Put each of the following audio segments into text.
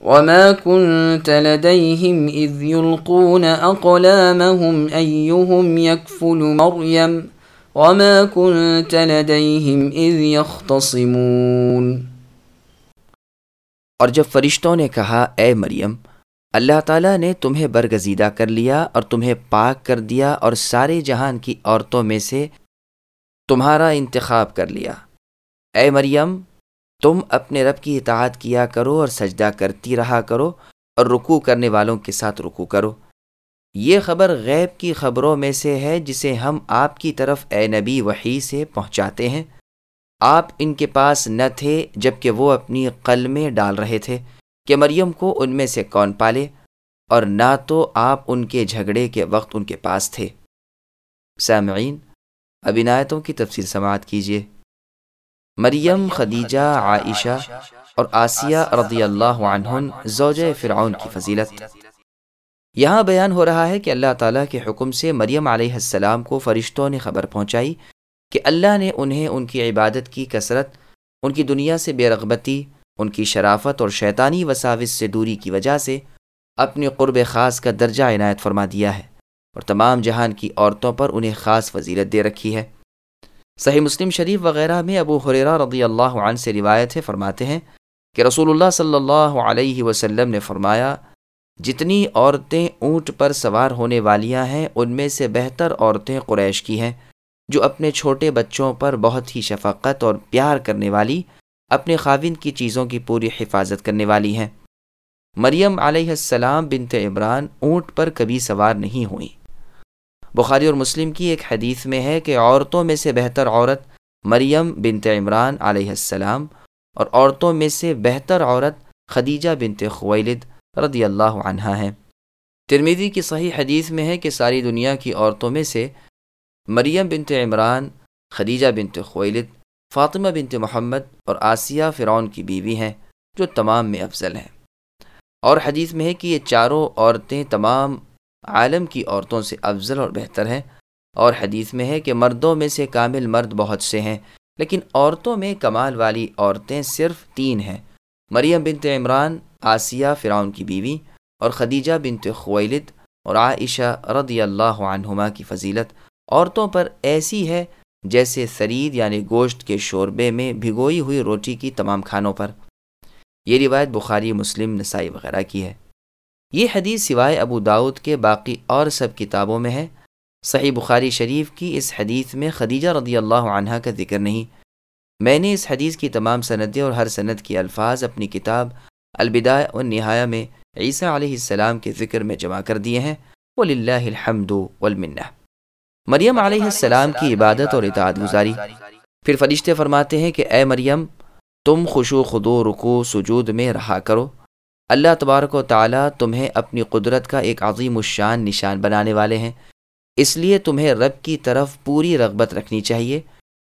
وما كنت لديهم إذ يلقون أقلامهم أيهم يكفل مريم وما كنت لديهم إذ يختصمون۔ اور جب فرشتوں نے کہا، اے مریم، اللہ تعالیٰ نے تمہیں برگزیدہ کر لیا اور تمہیں پاک کر دیا اور سارے جہان کی عورتوں میں سے تمہارا انتخاب کر لیا۔ اے مریم تم اپنے رب کی اطاعت کیا کرو اور سجدہ کرتی رہا کرو اور رکو کرنے والوں کے ساتھ رکو کرو۔ یہ خبر غیب کی خبروں میں سے ہے جسے ہم آپ کی طرف اے نبی وحی سے پہنچاتے ہیں۔ آپ ان کے پاس نہ تھے جبکہ وہ اپنی قلمیں ڈال رہے تھے کہ مریم کو ان میں سے کون پالے اور نہ تو آپ ان کے جھگڑے کے وقت ان کے پاس تھے۔ سامعین، اب عنایتوں کی تفصیل سماعت کیجیے۔ مریم، خدیجہ، عائشہ اور آسیہ رضی اللہ عنہن زوج فرعون کی فضیلت۔ یہاں بیان ہو رہا ہے کہ اللہ تعالیٰ کے حکم سے مریم علیہ السلام کو فرشتوں نے خبر پہنچائی کہ اللہ نے انہیں ان کی عبادت کی کثرت، ان کی دنیا سے بے رغبتی، ان کی شرافت اور شیطانی وساوس سے دوری کی وجہ سے اپنی قرب خاص کا درجہ عنایت فرما دیا ہے اور تمام جہان کی عورتوں پر انہیں خاص فضیلت دے رکھی ہے۔ صحیح مسلم شریف وغیرہ میں ابو حریرہ رضی اللہ عنہ سے روایت ہے، فرماتے ہیں کہ رسول اللہ صلی اللہ علیہ وسلم نے فرمایا، جتنی عورتیں اونٹ پر سوار ہونے والیاں ہیں، ان میں سے بہتر عورتیں قریش کی ہیں، جو اپنے چھوٹے بچوں پر بہت ہی شفقت اور پیار کرنے والی، اپنے خاوند کی چیزوں کی پوری حفاظت کرنے والی ہیں۔ مریم علیہ السلام بنت عمران اونٹ پر کبھی سوار نہیں ہوئیں۔ بخاری اور مسلم کی ایک حدیث میں ہے کہ عورتوں میں سے بہتر عورت مریم بنت عمران علیہ السلام اور عورتوں میں سے بہتر عورت خدیجہ بنت خویلد رضی اللہ عنہ ہے ترمیدی کی صحیح حدیث میں ہے کہ ساری دنیا کی عورتوں میں سے مریم بنت عمران، خدیجہ بنت خویلد، فاطمہ بنت محمد اور آسیہ فرعون کی بیوی ہیں، جو تمام میں افضل ہیں۔ اور حدیث میں ہے کہ یہ چاروں عورتیں تمام عالم کی عورتوں سے افضل اور بہتر ہے اور حدیث میں ہے کہ مردوں میں سے کامل مرد بہت سے ہیں، لیکن عورتوں میں کمال والی عورتیں صرف تین ہیں۔ مریم بنت عمران، آسیہ فرعون کی بیوی، اور خدیجہ بنت خویلد اور عائشہ رضی اللہ عنہما کی فضیلت عورتوں پر ایسی ہے جیسے سرید یعنی گوشت کے شوربے میں بھگوئی ہوئی روٹی کی تمام کھانوں پر۔ یہ روایت بخاری، مسلم، نسائی وغیرہ کی ہے۔ یہ حدیث سوائے ابو داود کے باقی اور سب کتابوں میں ہے۔ صحیح بخاری شریف کی اس حدیث میں خدیجہ رضی اللہ عنہ کا ذکر نہیں۔ میں نے اس حدیث کی تمام سندیں اور ہر سند کے الفاظ اپنی کتاب البدا و نہایا میں عیسیٰ علیہ السلام کے ذکر میں جمع کر دیے ہیں۔ ولی الحمد والمنہ۔ مریم علیہ السلام کی عبادت اور اطاعت گزاری۔ پھر فرشتے فرماتے ہیں کہ اے مریم، تم خوشو خدو رکو سجود میں رہا کرو۔ اللہ تبارک و تعالیٰ تمہیں اپنی قدرت کا ایک عظیم الشان نشان بنانے والے ہیں۔ اس لیے تمہیں رب کی طرف پوری رغبت رکھنی چاہیے۔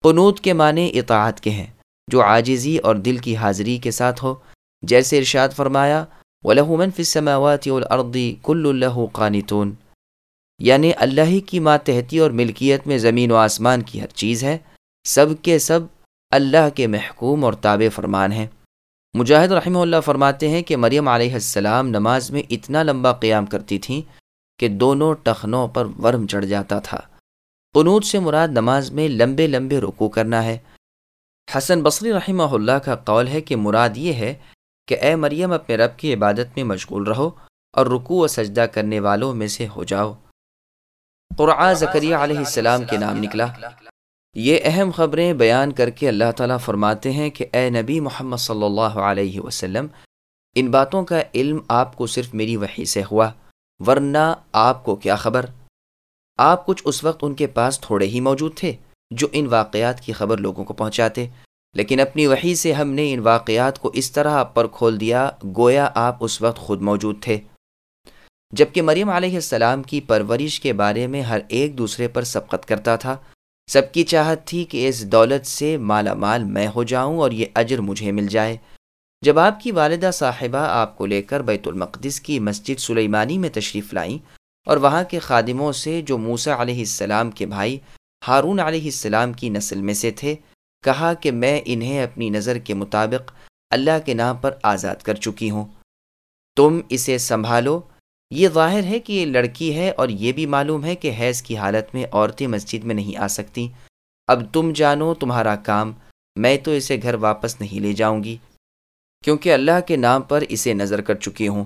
قنوت کے معنی اطاعت کے ہیں۔ جو عاجزی اور دل کی حاضری کے ساتھ ہو۔ جیسے ارشاد فرمایا، وَلَهُ السَّمَاوَاتِ وَالْأَرْضِ كُلُّ اللَّهُ قَانِتُونَ۔ یعنی اللہ ہی کی ماتحتی اور ملکیت میں زمین و آسمان کی ہر چیز ہے۔ سب کے سب اللہ کے محکوم اور تابع فرمان ہیں۔ مجاہد رحمہ اللہ فرماتے ہیں کہ مریم علیہ السلام نماز میں اتنا لمبا قیام کرتی تھیں کہ دونوں ٹخنوں پر ورم چڑھ جاتا تھا۔ قنوط سے مراد نماز میں لمبے لمبے رکو کرنا ہے۔ حسن بصری رحمہ اللہ کا قول ہے کہ مراد یہ ہے کہ اے مریم، اپنے رب کی عبادت میں مشغول رہو اور رکو و سجدہ کرنے والوں میں سے ہو جاؤ۔ قرآن زکریہ علیہ السلام کے نام نکلا۔ یہ اہم خبریں بیان کر کے اللہ تعالیٰ فرماتے ہیں کہ اے نبی محمد صلی اللہ علیہ وسلم، ان باتوں کا علم آپ کو صرف میری وحی سے ہوا، ورنہ آپ کو کیا خبر؟ آپ کچھ اس وقت ان کے پاس تھوڑے ہی موجود تھے جو ان واقعات کی خبر لوگوں کو پہنچاتے، لیکن اپنی وحی سے ہم نے ان واقعات کو اس طرح پر کھول دیا گویا آپ اس وقت خود موجود تھے۔ جبکہ مریم علیہ السلام کی پرورش کے بارے میں ہر ایک دوسرے پر سبقت کرتا تھا سب کی چاہت تھی کہ اس دولت سے مالا مال میں ہو جاؤں اور یہ اجر مجھے مل جائے۔ جب آپ کی والدہ صاحبہ آپ کو لے کر بیت المقدس کی مسجد سلیمانی میں تشریف لائیں اور وہاں کے خادموں سے جو موسا علیہ السلام کے بھائی، ہارون علیہ السلام کی نسل میں سے تھے، کہا کہ میں انہیں اپنی نظر کے مطابق اللہ کے نام پر آزاد کر چکی ہوں۔ تم اسے سنبھالو یہ ظاہر ہے کہ یہ لڑکی ہے اور یہ بھی معلوم ہے کہ حیض کی حالت میں عورتیں مسجد میں نہیں آ سکتی اب تم جانو تمہارا کام، میں تو اسے گھر واپس نہیں لے جاؤں گی، کیونکہ اللہ کے نام پر اسے نظر کر چکی ہوں۔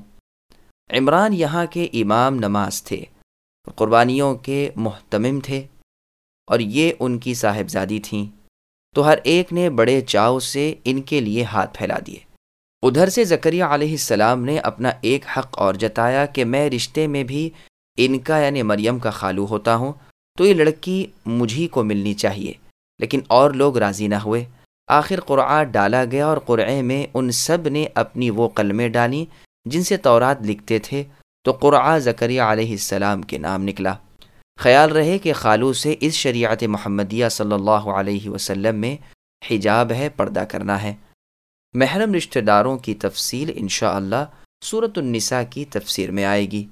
عمران یہاں کے امام نماز تھے، قربانیوں کے محتمم تھے اور یہ ان کی صاحبزادی تھیں۔ تو ہر ایک نے بڑے چاؤ سے ان کے لیے ہاتھ پھیلا دیے۔ ادھر سے زکریہ علیہ السلام نے اپنا ایک حق اور جتایا کہ میں رشتے میں بھی ان کا یعنی مریم کا خالو ہوتا ہوں، تو یہ لڑکی مجھی کو ملنی چاہیے۔ لیکن اور لوگ راضی نہ ہوئے۔ آخر قرآن ڈالا گیا اور قرعے میں ان سب نے اپنی وہ قلمیں ڈالیں جن سے تورات لکھتے تھے، تو قرآن زکریہ علیہ السلام کے نام نکلا۔ خیال رہے کہ خالو سے اس شریعت محمدیہ صلی اللہ علیہ وسلم میں حجاب ہے، پردہ کرنا ہے۔ محرم رشتہ داروں کی تفصیل انشاءاللہ اللہ صورت النساء کی تفسیر میں آئے گی۔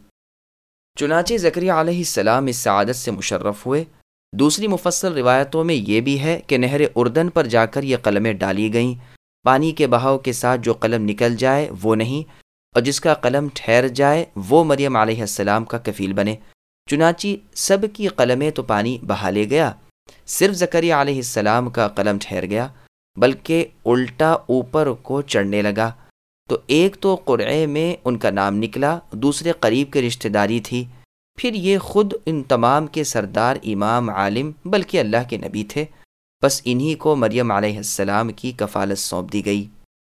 چنانچہ زکری علیہ السلام اس سعادت سے مشرف ہوئے۔ دوسری مفصل روایتوں میں یہ بھی ہے کہ نہر اردن پر جا کر یہ قلمیں ڈالی گئیں۔ پانی کے بہاؤ کے ساتھ جو قلم نکل جائے وہ نہیں، اور جس کا قلم ٹھہر جائے وہ مریم علیہ السلام کا کفیل بنے۔ چنانچہ سب کی قلمیں تو پانی بہا لے گیا، صرف زکری علیہ السلام کا قلم ٹھہر گیا۔ بلکہ الٹا اوپر کو چڑھنے لگا۔ تو ایک تو قرعے میں ان کا نام نکلا، دوسرے قریب کے رشتہ داری تھی۔ پھر یہ خود ان تمام کے سردار، امام، عالم، بلکہ اللہ کے نبی تھے۔ بس انہی کو مریم علیہ السلام کی کفالت سونپ دی گئی۔